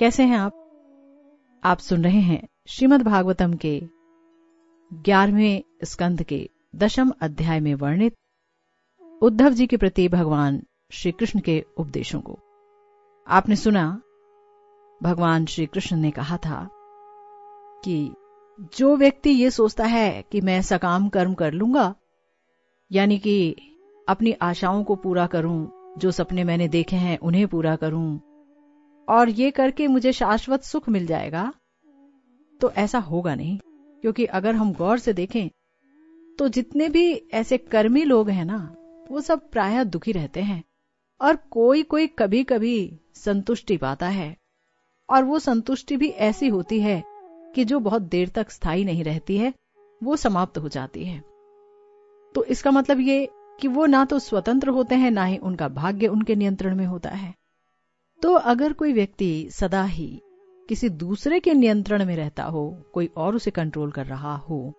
कैसे हैं आप? आप सुन रहे हैं श्रीमद् भागवतम के ग्यारहवें स्कंद के दशम अध्याय में वर्णित उद्धव जी के प्रति भगवान श्री कृष्ण के उपदेशों को। आपने सुना, भगवान श्री कृष्ण ने कहा था कि जो व्यक्ति ये सोचता है कि मैं सकाम कर्म कर लूँगा, यानी कि अपनी आशाओं को पूरा करूँ, जो सपने मैंने देखे हैं उन्हें पूरा करूँ और ये करके मुझे शाश्वत सुख मिल जाएगा। तो ऐसा होगा नहीं, क्योंकि अगर हम गौर से देखें तो जितने भी ऐसे कर्मी लोग हैं ना, वो सब प्रायः दुखी रहते हैं, और कोई कोई कभी कभी संतुष्टि पाता है, और वो संतुष्टि भी ऐसी होती है कि जो बहुत देर तक स्थायी नहीं रहती है, वो समाप्त हो जाती है। तो इसका मतलब ये कि वो ना तो स्वतंत्र होते हैं, ना ही उनका भाग्य उनके नियंत्रण में होता है। तो अगर कोई व्यक्ति सदा ही किसी दूसरे के नियंत्रण में रहता हो, कोई और उसे कंट्रोल कर रहा हो,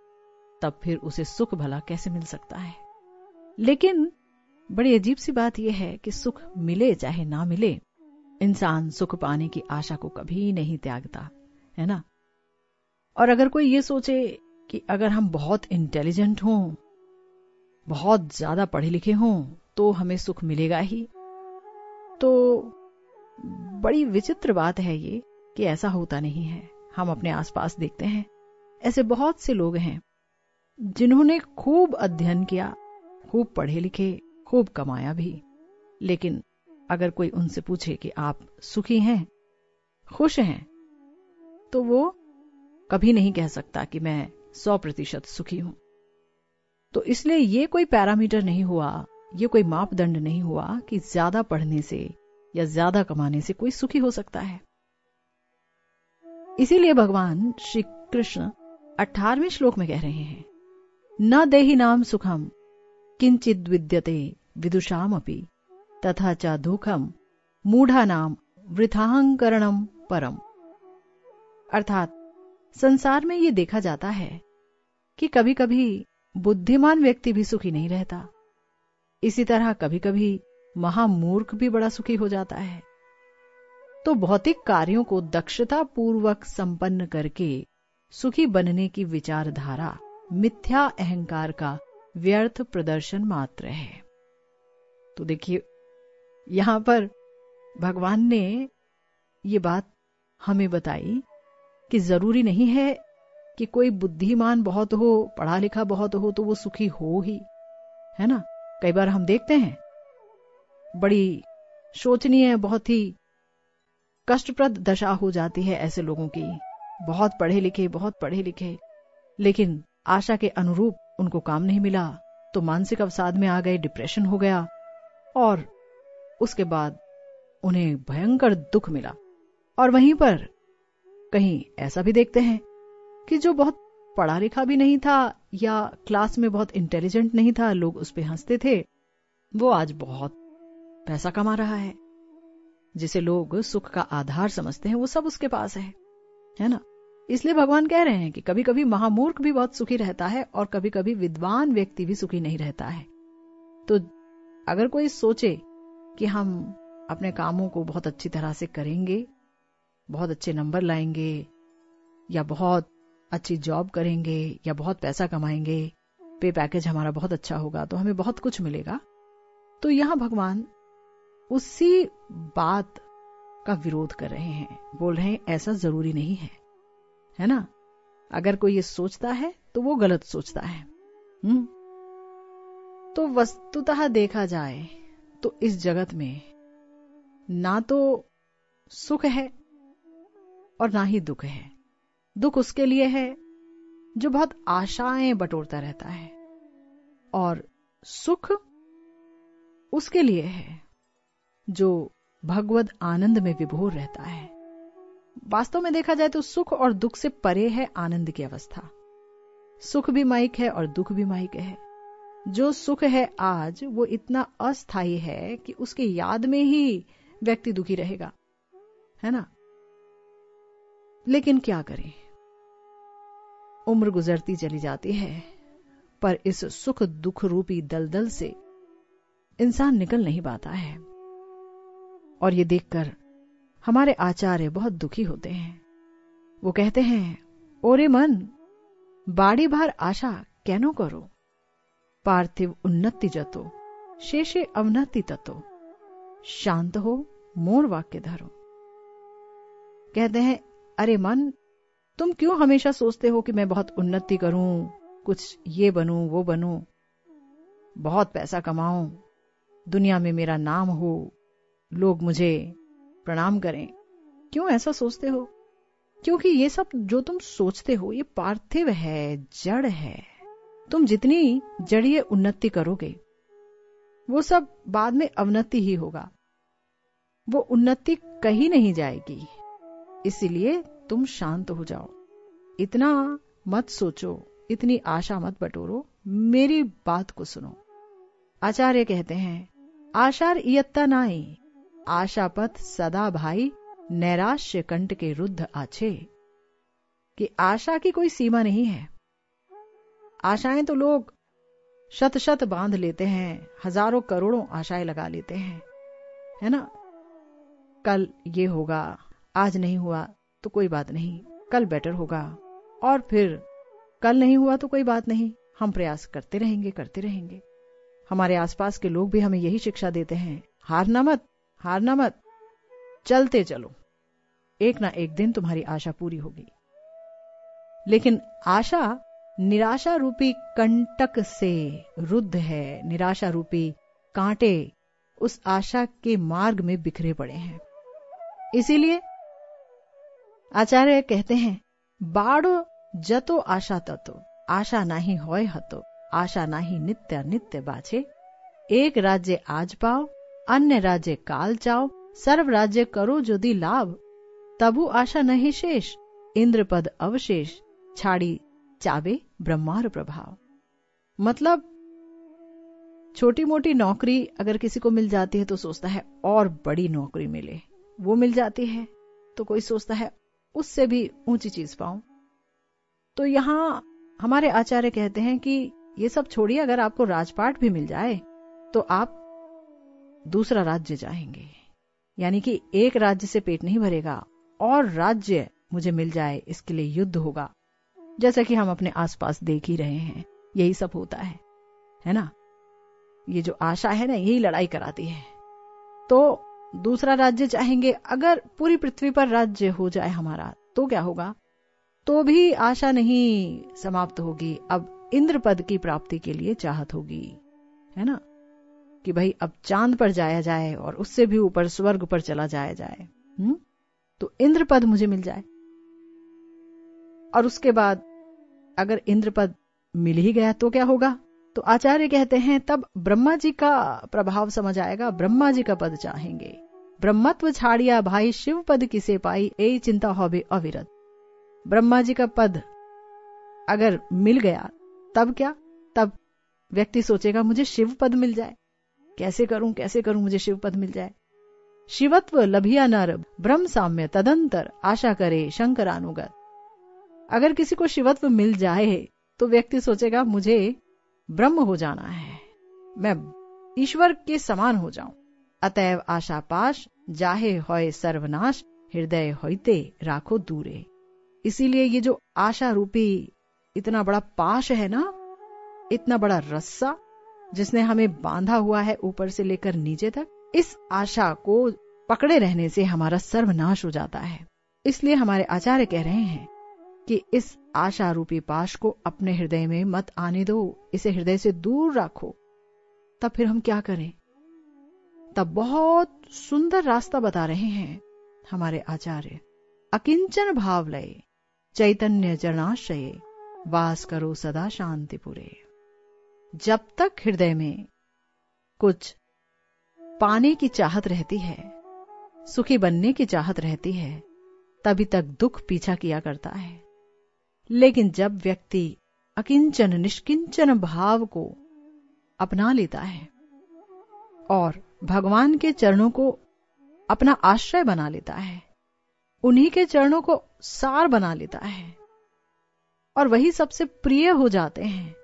तब फिर उसे सुख भला कैसे मिल सकता है? लेकिन बड़ी अजीब सी बात यह है कि सुख मिले चाहे ना मिले, इंसान सुख पाने की आशा को कभी नहीं त्यागता, है ना? और अगर कोई ये सोचे कि अगर हम बहुत इंटेलिजेंट हों, बहुत ज़्यादा पढ़े लिखे हों तो हमें सुख मिलेगा ही। तो बड़ी विचित्र बात है ये कि ऐसा होता नहीं है। हम अपने आसपास देखते हैं। ऐसे बहुत से लोग हैं जिन्होंने खूब अध्ययन किया, खूब पढ़े लिखे, खूब कमाया भी। लेकिन अगर कोई उनसे पूछे कि आप सुखी हैं, खुश हैं तो वो कभी नहीं कह सकता कि मैं सौ प्रतिशत सुखी हूँ। तो इसलिए ये कोई पैरामीटर नहीं हुआ, ये कोई मापदंड नहीं हुआ कि ज़्यादा पढ़ने से या ज़्यादा कमाने से कोई सुखी हो सकता है। इसीलिए भगवान श्री कृष्ण अठारहवें श्लोक में कह रहे हैं, न देही नाम सुखम, किंचित विद्यते विदुषाम अपी तथा च दुखम मूढ़ा नाम वृथाहंकरणम परम। अर्थात, संसार में ये देखा जाता है कि कभी कभी बुद्धिमान व्यक्ति भी सुखी नहीं रहता। इसी तरह कभी कभी महामूर्ख भी बड़ा सुखी हो जाता है। तो भौतिक कार्यों को दक्षता पूर्वक संपन्न करके सुखी बनने की विचारधारा मिथ्या अहंकार का व्यर्थ प्रदर्शन मात्र है। तो देखिए, यहाँ पर भगवान ने ये बात हमें बताई कि ज़रूरी नहीं है कि कोई बुद्धिमान बहुत हो पढ़ा लिखा बहुत हो तो वो सुखी हो ही, है ना? कई बार हम देखते हैं बड़ी शोचनीय, बहुत ही कष्टप्रद दशा हो जाती है ऐसे लोगों की। बहुत पढ़े लिखे, बहुत पढ़े लिखे। लेकिन आशा के अनुरूप उनको काम नहीं मिला तो मानसिक अवसाद में आ गए, डिप्रेशन हो गया, और उसके बाद उन्हें भयंकर दुख मिला। और वहीं पर कहीं ऐसा भी देखते हैं कि जो बहुत पढ़ा लिखा भी नहीं था या क्लास में बहुत इंटेलिजेंट नहीं था, लोग उस पर हँसते थे, वो आज बहुत पैसा कमा रहा है। जिसे लोग सुख का आधार समझते हैं, वो सब उसके पास है। है ना? इसलिए भगवान कह रहे हैं कि कभी कभी महामूर्ख भी बहुत सुखी रहता है और कभी कभी विद्वान व्यक्ति भी सुखी नहीं रहता है। तो अगर कोई सोचे कि हम अपने कामों को बहुत अच्छी तरह से करेंगे, बहुत अच्छे नंबर लाएँगे, या बहुत अच्छी जॉब करेंगे, या बहुत पैसा कमाएँगे, पे पैकेज हमारा बहुत अच्छा होगा तो हमें बहुत कुछ मिलेगा तो यहाँ भगवान उसी बात का विरोध कर रहे हैं। बोल रहे हैं, ऐसा ज़रूरी नहीं है। है ना? अगर कोई ये सोचता है तो वो गलत सोचता है। हम्म? तो वस्तुतः देखा जाए तो इस जगत में ना तो सुख है और ना ही दुख है। दुख उसके लिए है, जो बहुत आशाएँ बटोरता रहता है। और सुख उसके लिए है। जो भगवत आनंद में विभोर रहता है। वास्तव में देखा जाए तो सुख और दुख से परे है आनंद की अवस्था। सुख भी माइक है और दुख भी माइक है। जो सुख है आज, वो इतना अस्थायी है कि उसके याद में ही व्यक्ति दुखी रहेगा। है ना? लेकिन क्या करें? उम्र गुजरती चली जाती है, पर इस सुख दुख रूपी दलदल से इंसान निकल नहीं पाता है। और ये देखकर हमारे आचार्य बहुत दुखी होते हैं। वो कहते हैं, ओरे मन, बाड़ी भार आशा कैनो करो? पार्थिव उन्नति जतो, शेषे अवनति ततो। शांत हो, मोर वाक्य धरो। कहते हैं, अरे मन, तुम क्यों हमेशा सोचते हो कि मैं बहुत उन्नति करूँ, कुछ ये बनूं, वो बनूं? बहुत पैसा कमाऊं, दुनिया में मेरा नाम हो लोग मुझे प्रणाम करें। क्यों ऐसा सोचते हो? क्योंकि ये सब जो तुम सोचते हो, ये पार्थिव है, जड़ है। तुम जितनी जड़ीय उन्नति करोगे, वो सब बाद में अवनति ही होगा। वो उन्नति कहीं नहीं जाएगी। इसीलिए तुम शांत हो जाओ। इतना मत सोचो, इतनी आशा मत बटोरो। मेरी बात को सुनो। आचार्य कहते हैं, आशार इयत्ता नाई। आशापथ सदा भाई नैराश्य कंट के रुद्ध आछे कि आशा की कोई सीमा नहीं है। आशाएँ तो लोग शत शत बाँध लेते हैं, हज़ारों करोड़ों आशाएँ लगा लेते हैं, है ना? कल ये होगा, आज नहीं हुआ तो कोई बात नहीं, कल बेटर होगा। और फिर कल नहीं हुआ तो कोई बात नहीं, हम प्रयास करते रहेंगे करते रहेंगे। हमारे आसपास के लोग भी हमें यही शिक्षा देते हैं, हारना मत। हारना मत। चलते चलो। एक ना एक दिन तुम्हारी आशा पूरी होगी। लेकिन आशा निराशा रूपी कंटक से रुद्ध है। निराशा रूपी कांटे उस आशा के मार्ग में बिखरे पड़े हैं। इसीलिए आचार्य कहते हैं, बाड़ो जतो आशा ततो। आशा नाही होय हतो। आशा नाही नित्य नित्य बाछे। एक राज्य आज पाओ अन्य राज्य काल चाओ सर्व राज्य करो यदि लाभ। तबु आशा नहीं शेष इंद्र पद अवशेष। छाड़ी, चावे, ब्रह्मार प्रभाव। मतलब छोटी मोटी नौकरी अगर किसी को मिल जाती है तो सोचता है, और बड़ी नौकरी मिले। वो मिल जाती है तो कोई सोचता है, उससे भी ऊँची चीज़ पाऊँ। तो यहाँ हमारे आचार्य कहते हैं कि ये सब छोड़िए, अगर आपको राजपाट भी मिल जाए तो आप दूसरा राज्य जाएँगे। यानी कि एक राज्य से पेट नहीं भरेगा, और राज्य मुझे मिल जाए, इसके लिए युद्ध होगा। जैसा कि हम अपने आसपास देख ही रहे हैं, यही सब होता है। है ना? ये जो आशा है ना, यही लड़ाई कराती है। तो दूसरा राज्य चाहेंगे अगर पूरी पृथ्वी पर राज्य हो जाए हमारा तो क्या होगा? तो भी आशा नहीं समाप्त होगी। अब इंद्र पद की प्राप्ति के लिए चाहत होगी। है ना? कि भाई अब चाँद पर जाया जाए और उससे भी ऊपर स्वर्ग पर चला जाया जाए। हुँ? तो इंद्र पद मुझे मिल जाए। और उसके बाद अगर इंद्र पद मिल ही गया तो क्या होगा? तो आचार्य कहते हैं, तब ब्रह्मा जी का प्रभाव समझ आएगा, ब्रह्मा जी का पद चाहेंगे। ब्रह्मत्व छाड़िया भाई शिव पद किसे पाई, ए चिंता हो अविरत। ब्रह्मा जी का पद अगर मिल गया, तब क्या? तब व्यक्ति सोचेगा, मुझे शिव पद मिल जाए। कैसे करूँ कैसे करूँ मुझे शिव पद मिल जाए? शिवत्व लभिया नर ब्रह्म साम्य तदंतर आशा करे शंकरानुगत। अगर किसी को शिवत्व मिल जाए तो व्यक्ति सोचेगा, मुझे ब्रह्म हो जाना है। मैं ईश्वर के समान हो जाऊँ। अतएव आशा पाश, जाहे होय सर्वनाश, हृदय होते राखो दूरे। इसीलिए ये जो आशा रूपी इतना बड़ा पाश है ना, इतना बड़ा रस्सा जिसने हमें बांधा हुआ है ऊपर से लेकर नीचे तक, इस आशा को पकड़े रहने से हमारा सर्वनाश हो जाता है। इसलिए हमारे आचार्य कह रहे हैं कि इस आशा रूपी पाश को अपने हृदय में मत आने दो, इसे हृदय से दूर रखो। तब फिर हम क्या करें? तब बहुत सुंदर रास्ता बता रहे हैं हमारे आचार्य। अकिंचन भाव लय, चैतन्य जनाश्रय, वास करो सदा शांतिपुरे। जब तक हृदय में कुछ पाने की चाहत रहती है, सुखी बनने की चाहत रहती है, तभी तक दुख पीछा किया करता है। लेकिन जब व्यक्ति अकिंचन, निष्किंचन भाव को अपना लेता है और भगवान के चरणों को अपना आश्रय बना लेता है, उन्हीं के चरणों को सार बना लेता है और वही सबसे प्रिय हो जाते हैं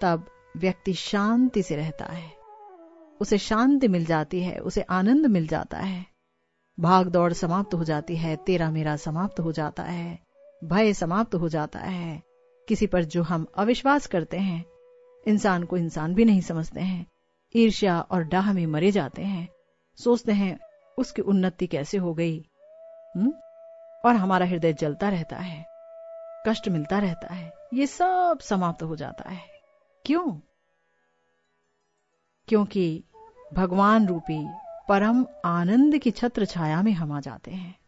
तब व्यक्ति शांति से रहता है। उसे शांति मिल जाती है, उसे आनंद मिल जाता है। भाग दौड़ समाप्त हो जाती है, तेरा मेरा समाप्त हो जाता है, भय समाप्त हो जाता है। किसी पर जो हम अविश्वास करते हैं, इंसान को इंसान भी नहीं समझते हैं। ईर्ष्या और डाह में मरे जाते हैं। सोचते हैं, उसकी उन्नति कैसे हो गई? हुँ? हम्म? और हमारा हृदय जलता रहता है, कष्ट मिलता रहता है, ये सब समाप्त हो जाता है। क्यों? क्योंकि भगवान रूपी परम आनंद की छत्र छाया में हम आ जाते हैं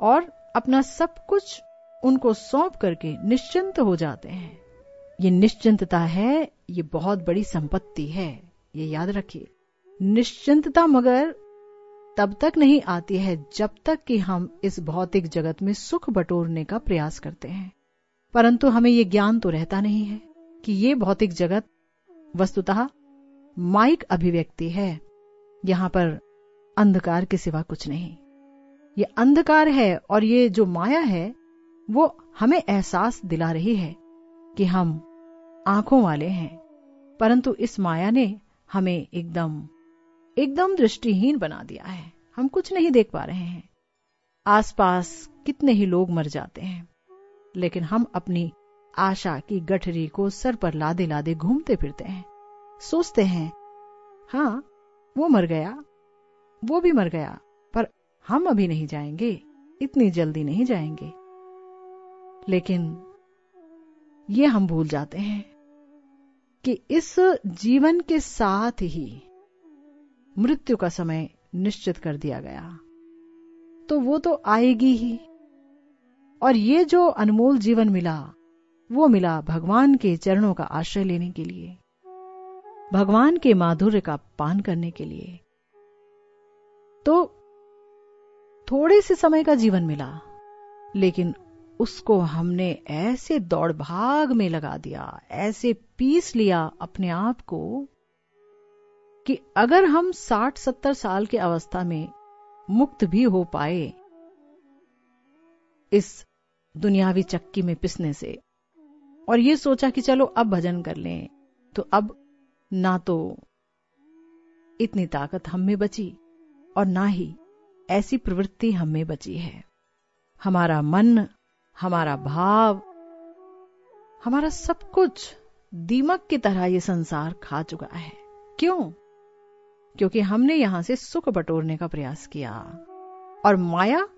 और अपना सब कुछ उनको सौंप करके निश्चिंत हो जाते हैं। ये निश्चिंतता है, ये बहुत बड़ी संपत्ति है, ये याद रखिए। निश्चिंतता मगर तब तक नहीं आती है जब तक कि हम इस भौतिक जगत में सुख बटोरने का प्रयास करते हैं। परंतु हमें ये ज्ञान तो रहता नहीं है। कि ये भौतिक जगत वस्तुतः माइक अभिव्यक्ति है। यहाँ पर अंधकार के सिवा कुछ नहीं। ये अंधकार है और ये जो माया है, वो हमें एहसास दिला रही है कि हम आँखों वाले हैं। परंतु इस माया ने हमें एकदम एकदम दृष्टिहीन बना दिया है। हम कुछ नहीं देख पा रहे हैं। आसपास कितने ही लोग मर जाते हैं। लेकिन हम अपनी आशा की गठरी को सर पर लादे लादे घूमते फिरते हैं। सोचते हैं हाँ वो मर गया, वो भी मर गया, पर हम अभी नहीं जाएँगे, इतनी जल्दी नहीं जाएँगे। लेकिन ये हम भूल जाते हैं कि इस जीवन के साथ ही मृत्यु का समय निश्चित कर दिया गया। तो वो तो आएगी ही। और ये जो अनमोल जीवन मिला वो मिला भगवान के चरणों का आश्रय लेने के लिए, भगवान के माधुर्य का पान करने के लिए। तो थोड़े से समय का जीवन मिला, लेकिन उसको हमने ऐसे दौड़ भाग में लगा दिया, ऐसे पीस लिया अपने आप को कि अगर हम साठ सत्तर साल की अवस्था में मुक्त भी हो पाए इस दुनियावी चक्की में पिसने से और ये सोचा कि चलो अब भजन कर लें तो अब ना तो इतनी ताकत हम में बची और ना ही ऐसी प्रवृत्ति हम में बची है। हमारा मन, हमारा भाव, हमारा सब कुछ दीमक की तरह ये संसार खा चुका है। क्यों? क्योंकि हमने यहाँ से सुख बटोरने का प्रयास किया। और माया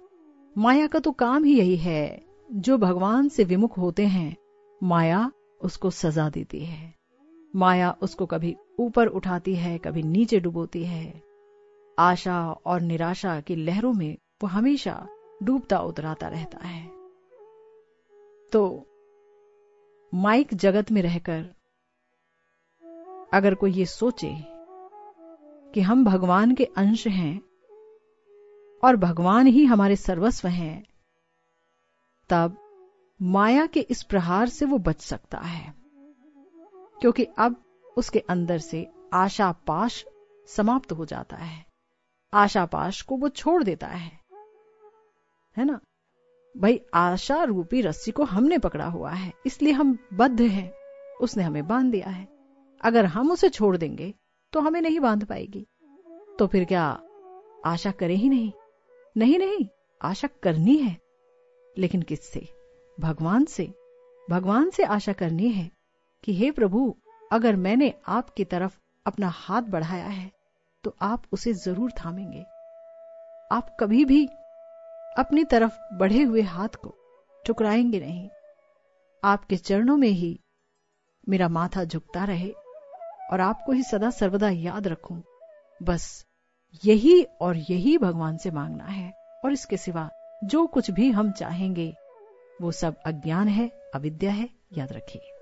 माया का तो काम ही यही है, जो भगवान से विमुख होते हैं माया उसको सजा देती है। माया उसको कभी ऊपर उठाती है, कभी नीचे डुबोती है। आशा और निराशा की लहरों में वो हमेशा डूबता उतराता रहता है। तो माइक जगत में रहकर अगर कोई ये सोचे कि हम भगवान के अंश हैं और भगवान ही हमारे सर्वस्व हैं, तब माया के इस प्रहार से वो बच सकता है। क्योंकि अब उसके अंदर से आशा पाश समाप्त हो जाता है। आशा पाश को वो छोड़ देता है। है ना? भाई आशा रूपी रस्सी को हमने पकड़ा हुआ है, इसलिए हम बद्ध हैं। उसने हमें बाँध दिया है। अगर हम उसे छोड़ देंगे तो हमें नहीं बाँध पाएगी। तो फिर क्या आशा करे ही नहीं? नहीं नहीं, आशा करनी है। लेकिन किससे? भगवान से। भगवान से आशा करनी है कि हे प्रभु, अगर मैंने आपकी तरफ़ अपना हाथ बढ़ाया है तो आप उसे ज़रूर थामेंगे। आप कभी भी अपनी तरफ़ बढ़े हुए हाथ को ठुकराएँगे नहीं। आपके चरणों में ही मेरा माथा झुकता रहे और आपको ही सदा सर्वदा याद रखूँ। बस यही और यही भगवान से मांगना है और इसके सिवा जो कुछ भी हम चाहेंगे वो सब अज्ञान है अविद्या है याद रखिए।